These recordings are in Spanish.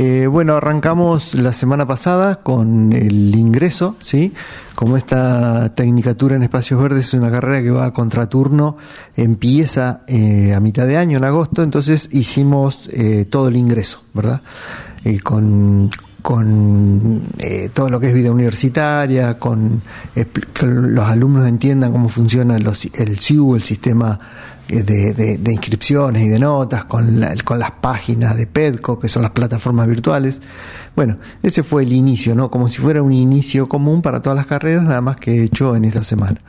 Eh, bueno, arrancamos la semana pasada con el ingreso, ¿sí? Como esta Tecnicatura en Espacios Verdes es una carrera que va a contraturno, empieza eh, a mitad de año, en agosto, entonces hicimos eh, todo el ingreso, ¿verdad? con, con todo lo que es vida universitaria, con que los alumnos entiendan cómo funciona los, el CIU, el sistema eh, de, inscripciones y de notas, con, con las páginas de PEDCO, que son las plataformas virtuales. Bueno, ese fue el inicio, ¿no? Como si fuera un inicio común para todas las carreras, nada más que hecho en esta semana.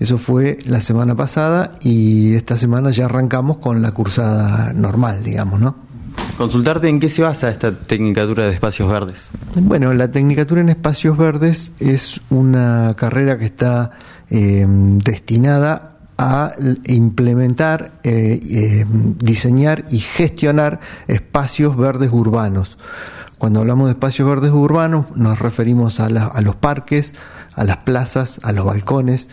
Eso fue la semana pasada y esta semana ya arrancamos con la cursada normal, digamos, ¿no? Consultarte en qué se basa esta Tecnicatura de Espacios Verdes. Bueno, la Tecnicatura en Espacios Verdes es una carrera que está eh, destinada a implementar, eh, eh, diseñar y gestionar espacios verdes urbanos. Cuando hablamos de espacios verdes urbanos nos referimos a, los parques, a las plazas, a los balcones,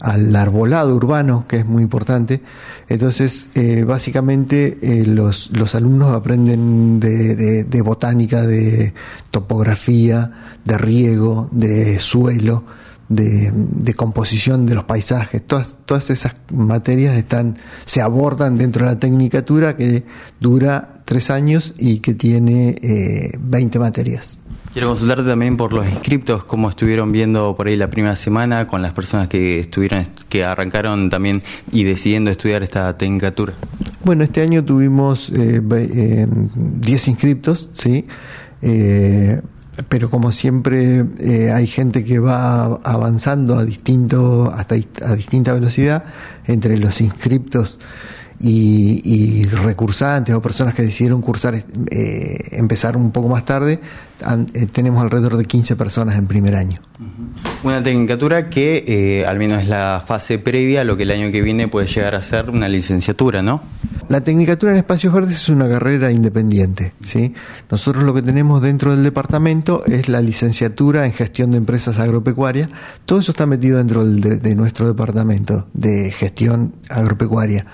al arbolado urbano, que es muy importante. Entonces, eh, básicamente los, los, alumnos aprenden de, de, botánica, de topografía, de riego, de suelo, de, composición de los paisajes, todas, todas esas materias están, se abordan dentro de la tecnicatura que dura tres años y que tiene eh, 20 materias. Quiero consultarte también por los inscriptos, cómo estuvieron viendo por ahí la primera semana con las personas que estuvieron, que arrancaron también y decidiendo estudiar esta tecnicatura. Bueno, este año tuvimos 10 eh, inscriptos, sí. Eh, pero como siempre eh, hay gente que va avanzando a distinto hasta a distinta velocidad entre los inscriptos y, recursantes o personas que decidieron cursar eh, empezar un poco más tarde eh, tenemos alrededor de 15 personas en primer año una tecnicatura que al menos es la fase previa a lo que el año que viene puede llegar a ser una licenciatura no la Tecnicatura en Espacios Verdes es una carrera independiente. ¿sí? Nosotros lo que tenemos dentro del departamento es la licenciatura en gestión de empresas agropecuarias. Todo eso está metido dentro de, nuestro departamento de gestión agropecuaria,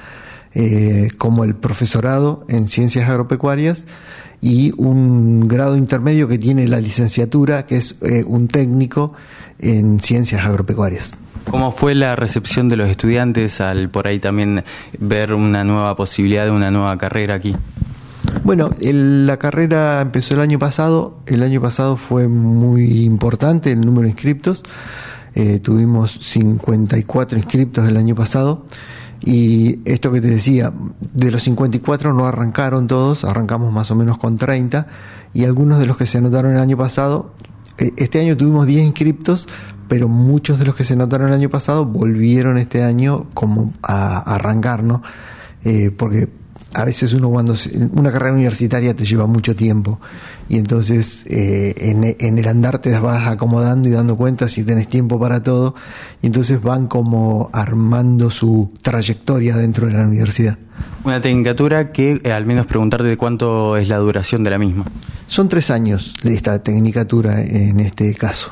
eh, como el profesorado en ciencias agropecuarias y un grado intermedio que tiene la licenciatura, que es eh, un técnico en ciencias agropecuarias. ¿Cómo fue la recepción de los estudiantes al por ahí también ver una nueva posibilidad de una nueva carrera aquí? Bueno, la carrera empezó el año pasado. El año pasado fue muy importante el número de inscriptos. Eh, tuvimos 54 inscriptos el año pasado. Y esto que te decía, de los 54 no arrancaron todos, arrancamos más o menos con 30. Y algunos de los que se anotaron el año pasado, eh, este año tuvimos 10 inscriptos, pero muchos de los que se notaron el año pasado volvieron este año como a, arrancar, ¿no? Eh, porque a veces uno cuando una carrera universitaria te lleva mucho tiempo y entonces eh, en, el andar te vas acomodando y dando cuenta si tenés tiempo para todo y entonces van como armando su trayectoria dentro de la universidad. Una tecnicatura que eh, al menos preguntarte de cuánto es la duración de la misma. Son tres años de esta tecnicatura en este caso.